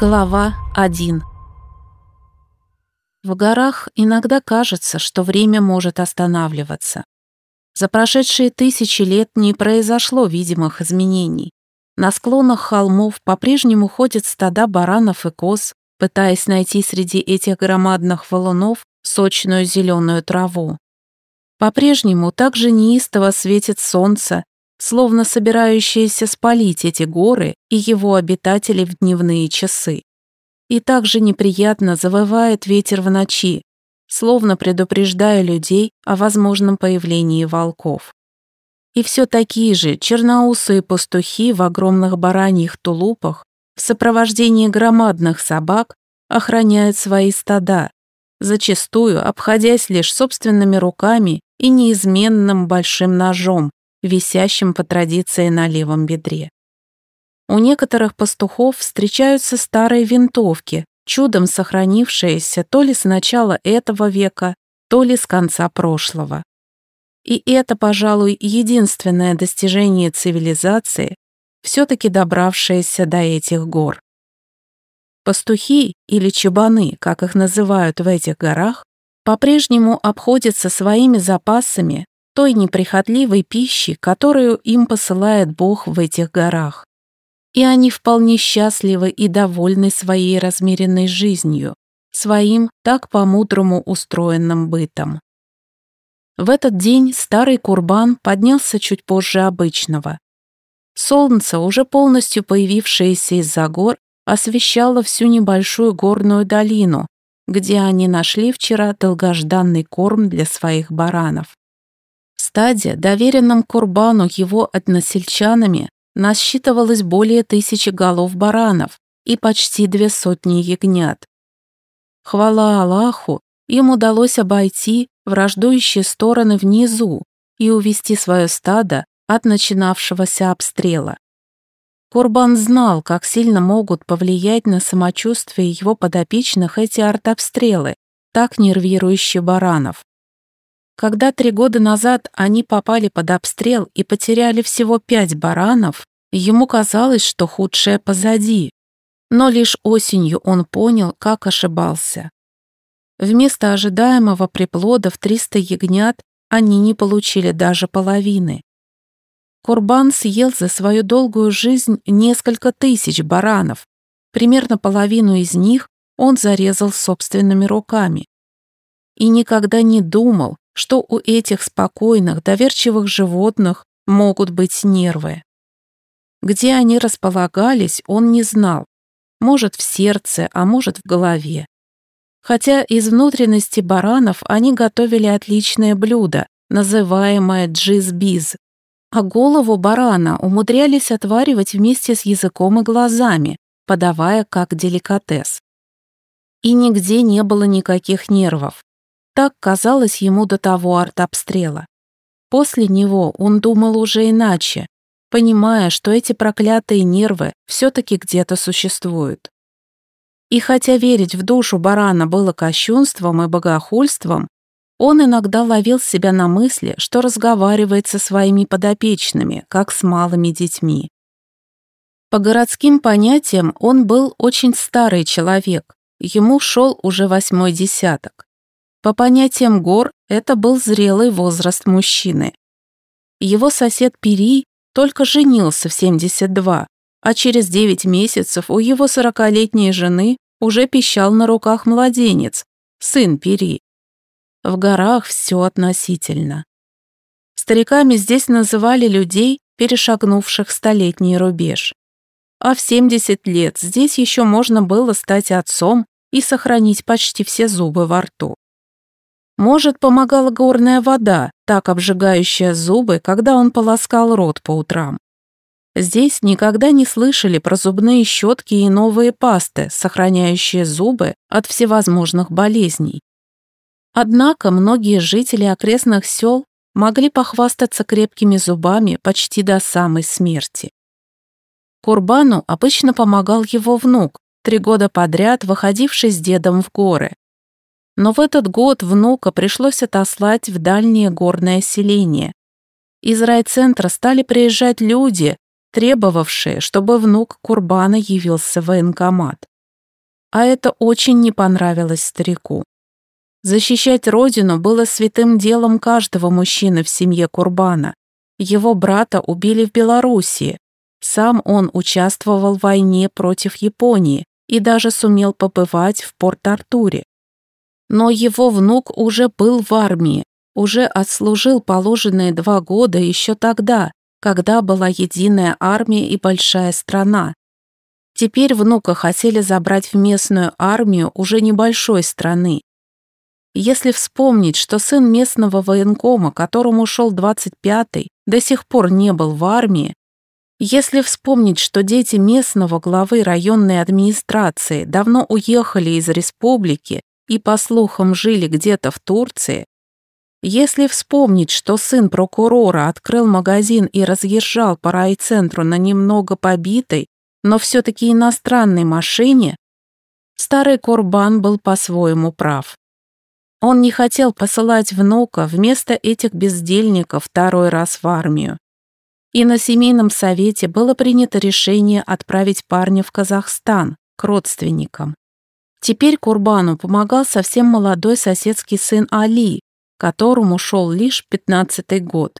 Глава 1 В горах иногда кажется, что время может останавливаться. За прошедшие тысячи лет не произошло видимых изменений. На склонах холмов по-прежнему ходят стада баранов и коз, пытаясь найти среди этих громадных валунов сочную зеленую траву. По-прежнему также неистово светит солнце, словно собирающееся спалить эти горы и его обитателей в дневные часы. И также неприятно завывает ветер в ночи, словно предупреждая людей о возможном появлении волков. И все такие же черноусые пастухи в огромных бараньих тулупах в сопровождении громадных собак охраняют свои стада, зачастую обходясь лишь собственными руками и неизменным большим ножом, висящим по традиции на левом бедре. У некоторых пастухов встречаются старые винтовки, чудом сохранившиеся то ли с начала этого века, то ли с конца прошлого. И это, пожалуй, единственное достижение цивилизации, все-таки добравшееся до этих гор. Пастухи или чабаны, как их называют в этих горах, по-прежнему обходятся своими запасами той неприхотливой пищи, которую им посылает Бог в этих горах. И они вполне счастливы и довольны своей размеренной жизнью, своим так по-мудрому устроенным бытом. В этот день старый Курбан поднялся чуть позже обычного. Солнце, уже полностью появившееся из-за гор, освещало всю небольшую горную долину, где они нашли вчера долгожданный корм для своих баранов стаде, доверенном Курбану его односельчанами, насчитывалось более тысячи голов баранов и почти две сотни ягнят. Хвала Аллаху, им удалось обойти враждующие стороны внизу и увести свое стадо от начинавшегося обстрела. Курбан знал, как сильно могут повлиять на самочувствие его подопечных эти артобстрелы, так нервирующие баранов. Когда три года назад они попали под обстрел и потеряли всего пять баранов, ему казалось, что худшее позади. Но лишь осенью он понял, как ошибался. Вместо ожидаемого приплода в 300 ягнят они не получили даже половины. Курбан съел за свою долгую жизнь несколько тысяч баранов. Примерно половину из них он зарезал собственными руками. И никогда не думал, что у этих спокойных, доверчивых животных могут быть нервы. Где они располагались, он не знал. Может, в сердце, а может, в голове. Хотя из внутренности баранов они готовили отличное блюдо, называемое джизбиз, а голову барана умудрялись отваривать вместе с языком и глазами, подавая как деликатес. И нигде не было никаких нервов. Так казалось ему до того артобстрела. После него он думал уже иначе, понимая, что эти проклятые нервы все-таки где-то существуют. И хотя верить в душу барана было кощунством и богохульством, он иногда ловил себя на мысли, что разговаривает со своими подопечными, как с малыми детьми. По городским понятиям он был очень старый человек, ему шел уже восьмой десяток. По понятиям гор, это был зрелый возраст мужчины. Его сосед Пери только женился в 72, а через 9 месяцев у его 40-летней жены уже пищал на руках младенец, сын Пери. В горах все относительно. Стариками здесь называли людей, перешагнувших столетний рубеж. А в 70 лет здесь еще можно было стать отцом и сохранить почти все зубы во рту. Может, помогала горная вода, так обжигающая зубы, когда он полоскал рот по утрам. Здесь никогда не слышали про зубные щетки и новые пасты, сохраняющие зубы от всевозможных болезней. Однако многие жители окрестных сел могли похвастаться крепкими зубами почти до самой смерти. Курбану обычно помогал его внук, три года подряд выходивший с дедом в горы. Но в этот год внука пришлось отослать в дальнее горное селение. Из райцентра стали приезжать люди, требовавшие, чтобы внук Курбана явился в военкомат. а это очень не понравилось старику. Защищать родину было святым делом каждого мужчины в семье Курбана. Его брата убили в Белоруссии. Сам он участвовал в войне против Японии и даже сумел побывать в Порт-Артуре. Но его внук уже был в армии, уже отслужил положенные два года еще тогда, когда была единая армия и большая страна. Теперь внука хотели забрать в местную армию уже небольшой страны. Если вспомнить, что сын местного военкома, которому шел 25-й, до сих пор не был в армии, если вспомнить, что дети местного главы районной администрации давно уехали из республики и, по слухам, жили где-то в Турции, если вспомнить, что сын прокурора открыл магазин и разъезжал по райцентру на немного побитой, но все-таки иностранной машине, старый Курбан был по-своему прав. Он не хотел посылать внука вместо этих бездельников второй раз в армию. И на семейном совете было принято решение отправить парня в Казахстан, к родственникам. Теперь Курбану помогал совсем молодой соседский сын Али, которому шел лишь пятнадцатый год.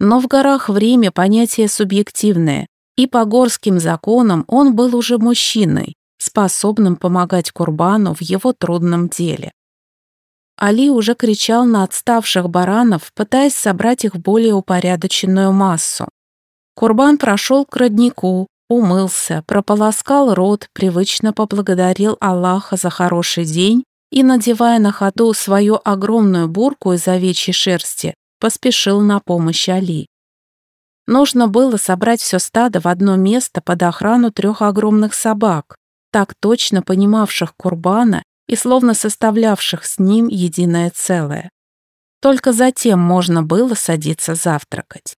Но в горах время понятие субъективное, и по горским законам он был уже мужчиной, способным помогать Курбану в его трудном деле. Али уже кричал на отставших баранов, пытаясь собрать их в более упорядоченную массу. Курбан прошел к роднику, умылся, прополоскал рот, привычно поблагодарил Аллаха за хороший день и, надевая на ходу свою огромную бурку из овечьей шерсти, поспешил на помощь Али. Нужно было собрать все стадо в одно место под охрану трех огромных собак, так точно понимавших Курбана и словно составлявших с ним единое целое. Только затем можно было садиться завтракать.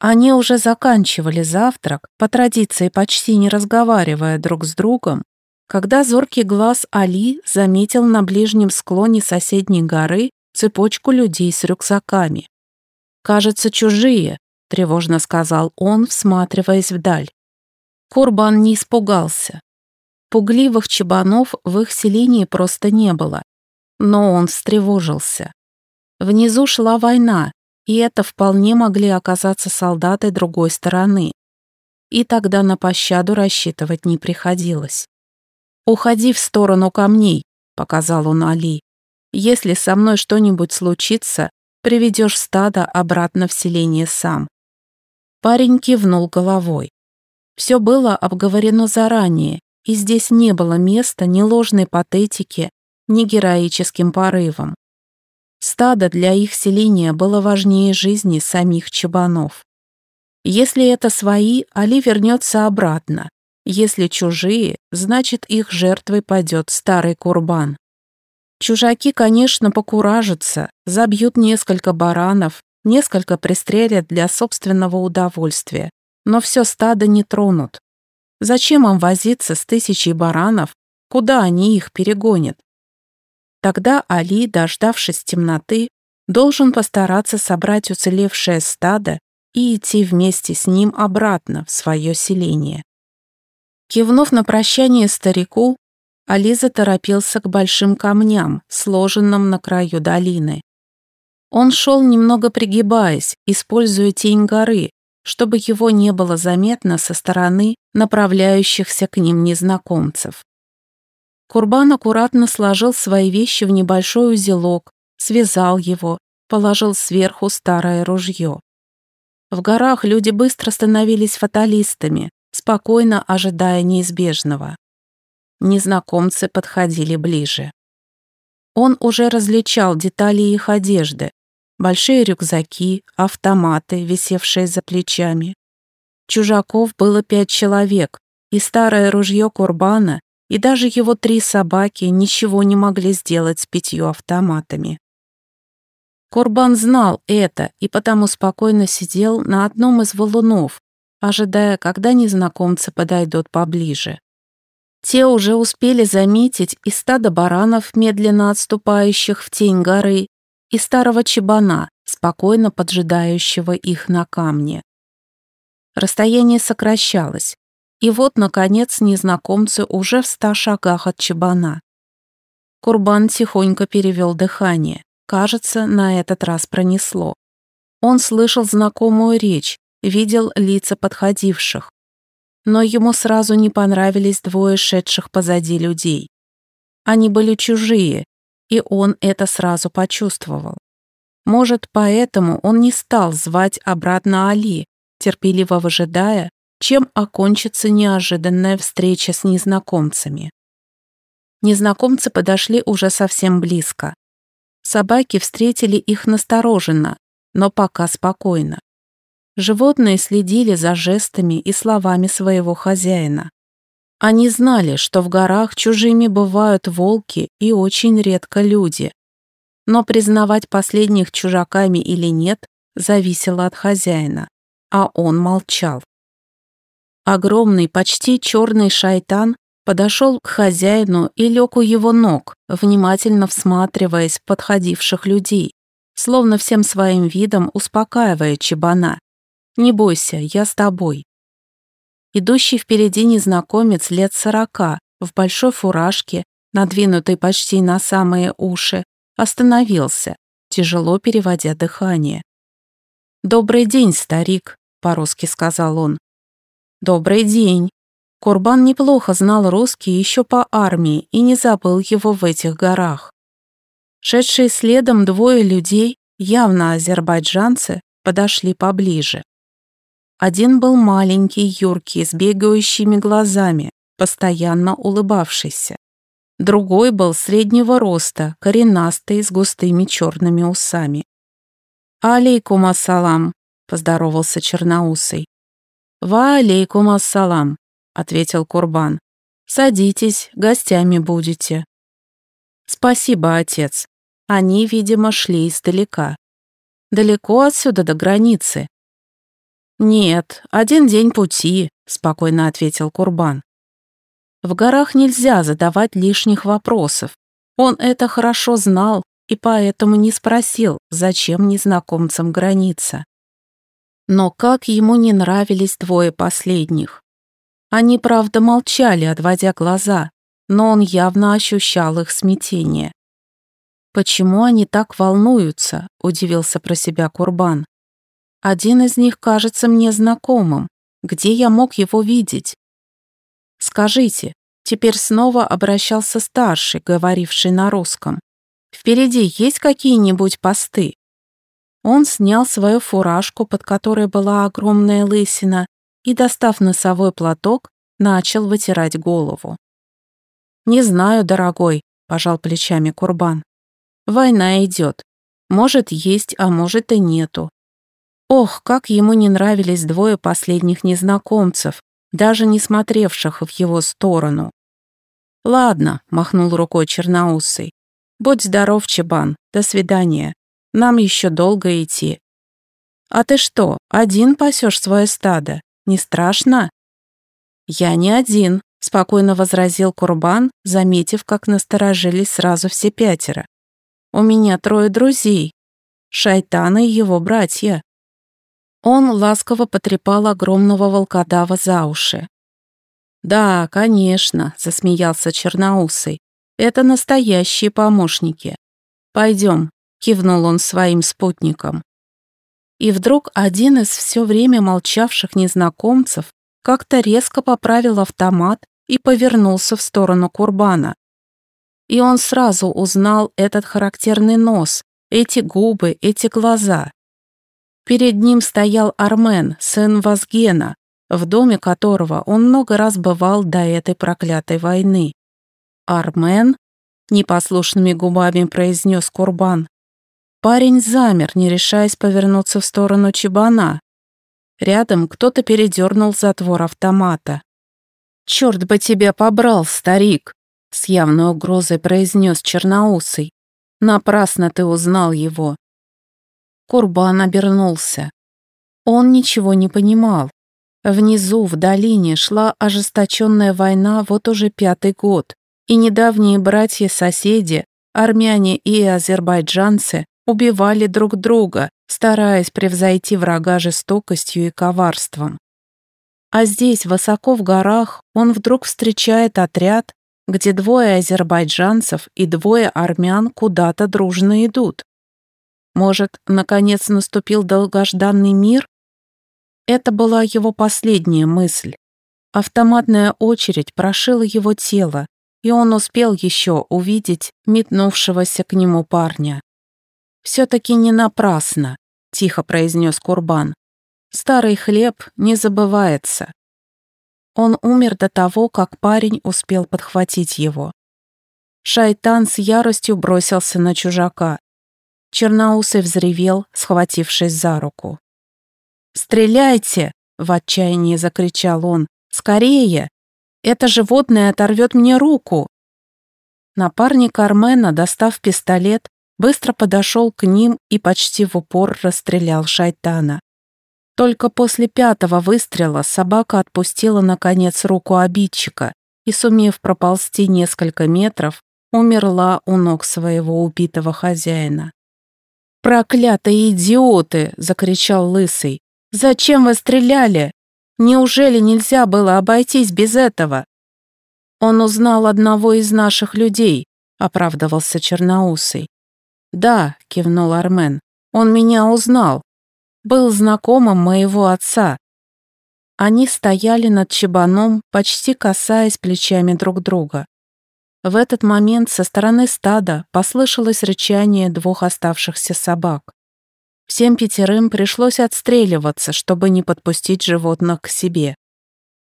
Они уже заканчивали завтрак, по традиции почти не разговаривая друг с другом, когда зоркий глаз Али заметил на ближнем склоне соседней горы цепочку людей с рюкзаками. «Кажется, чужие», — тревожно сказал он, всматриваясь вдаль. Курбан не испугался. Пугливых чебанов в их селении просто не было. Но он встревожился. Внизу шла война, и это вполне могли оказаться солдаты другой стороны. И тогда на пощаду рассчитывать не приходилось. «Уходи в сторону камней», — показал он Али. «Если со мной что-нибудь случится, приведешь стадо обратно в селение сам». Парень кивнул головой. Все было обговорено заранее, и здесь не было места ни ложной патетике, ни героическим порывам. Стадо для их селения было важнее жизни самих чабанов. Если это свои, Али вернется обратно, если чужие, значит их жертвой пойдет старый курбан. Чужаки, конечно, покуражатся, забьют несколько баранов, несколько пристрелят для собственного удовольствия, но все стадо не тронут. Зачем им возиться с тысячей баранов, куда они их перегонят? Тогда Али, дождавшись темноты, должен постараться собрать уцелевшее стадо и идти вместе с ним обратно в свое селение. Кивнув на прощание старику, Али заторопился к большим камням, сложенным на краю долины. Он шел немного пригибаясь, используя тень горы, чтобы его не было заметно со стороны направляющихся к ним незнакомцев. Курбан аккуратно сложил свои вещи в небольшой узелок, связал его, положил сверху старое ружье. В горах люди быстро становились фаталистами, спокойно ожидая неизбежного. Незнакомцы подходили ближе. Он уже различал детали их одежды, большие рюкзаки, автоматы, висевшие за плечами. Чужаков было пять человек, и старое ружье Курбана, и даже его три собаки ничего не могли сделать с пятью автоматами. Курбан знал это и потому спокойно сидел на одном из валунов, ожидая, когда незнакомцы подойдут поближе. Те уже успели заметить и стадо баранов, медленно отступающих в тень горы, и старого чебана, спокойно поджидающего их на камне. Расстояние сокращалось. И вот, наконец, незнакомцы уже в ста шагах от чебана. Курбан тихонько перевел дыхание. Кажется, на этот раз пронесло. Он слышал знакомую речь, видел лица подходивших. Но ему сразу не понравились двое шедших позади людей. Они были чужие, и он это сразу почувствовал. Может, поэтому он не стал звать обратно Али, терпеливо выжидая, чем окончится неожиданная встреча с незнакомцами. Незнакомцы подошли уже совсем близко. Собаки встретили их настороженно, но пока спокойно. Животные следили за жестами и словами своего хозяина. Они знали, что в горах чужими бывают волки и очень редко люди. Но признавать последних чужаками или нет зависело от хозяина, а он молчал. Огромный, почти черный шайтан подошел к хозяину и лег у его ног, внимательно всматриваясь в подходивших людей, словно всем своим видом успокаивая Чебана. Не бойся, я с тобой. Идущий впереди незнакомец лет сорока, в большой фуражке, надвинутой почти на самые уши, остановился, тяжело переводя дыхание. «Добрый день, старик», — по-русски сказал он. «Добрый день». Курбан неплохо знал русский еще по армии и не забыл его в этих горах. Шедшие следом двое людей, явно азербайджанцы, подошли поближе. Один был маленький, юркий, с бегающими глазами, постоянно улыбавшийся. Другой был среднего роста, коренастый, с густыми черными усами. «Алейкум ассалам», — поздоровался черноусый. «Ва алейкум ассалам», — ответил Курбан. «Садитесь, гостями будете». «Спасибо, отец. Они, видимо, шли издалека. Далеко отсюда до границы?» «Нет, один день пути», — спокойно ответил Курбан. В горах нельзя задавать лишних вопросов. Он это хорошо знал и поэтому не спросил, зачем незнакомцам граница. Но как ему не нравились двое последних. Они, правда, молчали, отводя глаза, но он явно ощущал их смятение. «Почему они так волнуются?» – удивился про себя Курбан. Один из них кажется мне знакомым. Где я мог его видеть? Скажите, теперь снова обращался старший, говоривший на русском. Впереди есть какие-нибудь посты? Он снял свою фуражку, под которой была огромная лысина, и, достав носовой платок, начал вытирать голову. «Не знаю, дорогой», — пожал плечами Курбан. «Война идет. Может, есть, а может и нету. Ох, как ему не нравились двое последних незнакомцев, даже не смотревших в его сторону. «Ладно», — махнул рукой Черноусый. «Будь здоров, Чебан, до свидания. Нам еще долго идти». «А ты что, один пасешь свое стадо? Не страшно?» «Я не один», — спокойно возразил Курбан, заметив, как насторожились сразу все пятеро. «У меня трое друзей. Шайтаны и его братья. Он ласково потрепал огромного волкодава за уши. «Да, конечно», — засмеялся Черноусый. «Это настоящие помощники. Пойдем», — кивнул он своим спутникам. И вдруг один из все время молчавших незнакомцев как-то резко поправил автомат и повернулся в сторону Курбана. И он сразу узнал этот характерный нос, эти губы, эти глаза. Перед ним стоял Армен, сын Вазгена, в доме которого он много раз бывал до этой проклятой войны. «Армен?» — непослушными губами произнес Курбан. Парень замер, не решаясь повернуться в сторону Чебана. Рядом кто-то передернул затвор автомата. «Черт бы тебя побрал, старик!» — с явной угрозой произнес Черноусый. «Напрасно ты узнал его. Курбан обернулся. Он ничего не понимал. Внизу, в долине, шла ожесточенная война вот уже пятый год, и недавние братья-соседи, армяне и азербайджанцы, убивали друг друга, стараясь превзойти врага жестокостью и коварством. А здесь, высоко в горах, он вдруг встречает отряд, где двое азербайджанцев и двое армян куда-то дружно идут. Может, наконец наступил долгожданный мир? Это была его последняя мысль. Автоматная очередь прошила его тело, и он успел еще увидеть метнувшегося к нему парня. «Все-таки не напрасно», — тихо произнес Курбан. «Старый хлеб не забывается». Он умер до того, как парень успел подхватить его. Шайтан с яростью бросился на чужака. Черноусый взревел, схватившись за руку. «Стреляйте!» — в отчаянии закричал он. «Скорее! Это животное оторвет мне руку!» Напарник Армена, достав пистолет, быстро подошел к ним и почти в упор расстрелял шайтана. Только после пятого выстрела собака отпустила, наконец, руку обидчика и, сумев проползти несколько метров, умерла у ног своего убитого хозяина. «Проклятые идиоты!» — закричал Лысый. «Зачем вы стреляли? Неужели нельзя было обойтись без этого?» «Он узнал одного из наших людей», — оправдывался Черноусый. «Да», — кивнул Армен, — «он меня узнал. Был знакомым моего отца». Они стояли над чебаном, почти касаясь плечами друг друга. В этот момент со стороны стада послышалось рычание двух оставшихся собак. Всем пятерым пришлось отстреливаться, чтобы не подпустить животных к себе.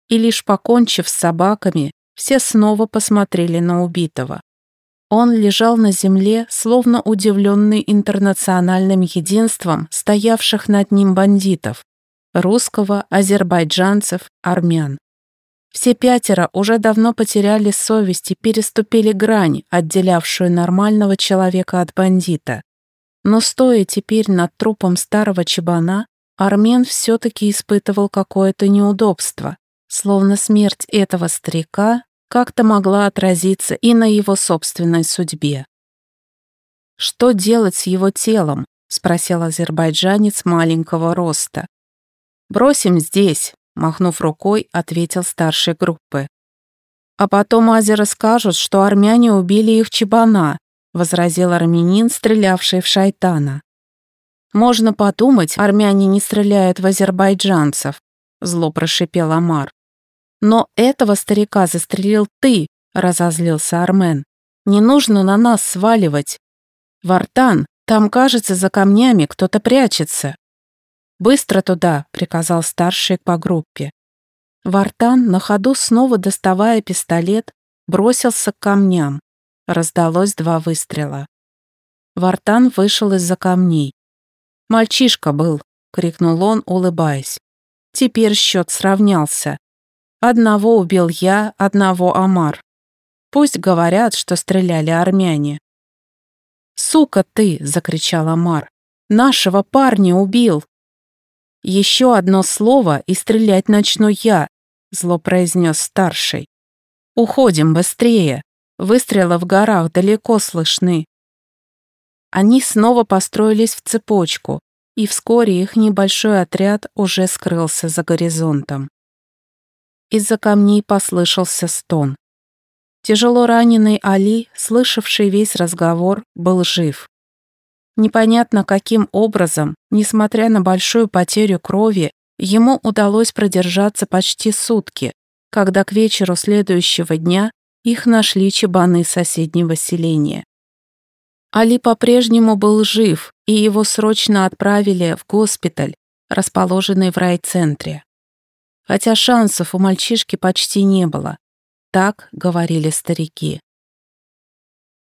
И лишь покончив с собаками, все снова посмотрели на убитого. Он лежал на земле, словно удивленный интернациональным единством стоявших над ним бандитов – русского, азербайджанцев, армян. Все пятеро уже давно потеряли совесть и переступили грань, отделявшую нормального человека от бандита. Но стоя теперь над трупом старого чебана, Армен все-таки испытывал какое-то неудобство, словно смерть этого старика как-то могла отразиться и на его собственной судьбе. «Что делать с его телом?» — спросил азербайджанец маленького роста. «Бросим здесь», — махнув рукой, ответил старшей группы. «А потом азеры скажут, что армяне убили их чебана», — возразил армянин, стрелявший в шайтана. «Можно подумать, армяне не стреляют в азербайджанцев», — зло прошипел Амар. «Но этого старика застрелил ты», — разозлился Армен. «Не нужно на нас сваливать. Вартан, там, кажется, за камнями кто-то прячется». «Быстро туда», — приказал старший по группе. Вартан, на ходу снова доставая пистолет, бросился к камням. Раздалось два выстрела. Вартан вышел из-за камней. «Мальчишка был», — крикнул он, улыбаясь. Теперь счет сравнялся. Одного убил я, одного Амар. Пусть говорят, что стреляли армяне. «Сука ты!» — закричал Амар. «Нашего парня убил!» «Еще одно слово, и стрелять начну я», — зло произнес старший. «Уходим быстрее. Выстрелы в горах далеко слышны». Они снова построились в цепочку, и вскоре их небольшой отряд уже скрылся за горизонтом. Из-за камней послышался стон. Тяжело раненый Али, слышавший весь разговор, был жив. Непонятно каким образом, несмотря на большую потерю крови, ему удалось продержаться почти сутки, когда к вечеру следующего дня их нашли чебаны соседнего селения. Али по-прежнему был жив, и его срочно отправили в госпиталь, расположенный в райцентре хотя шансов у мальчишки почти не было. Так говорили старики.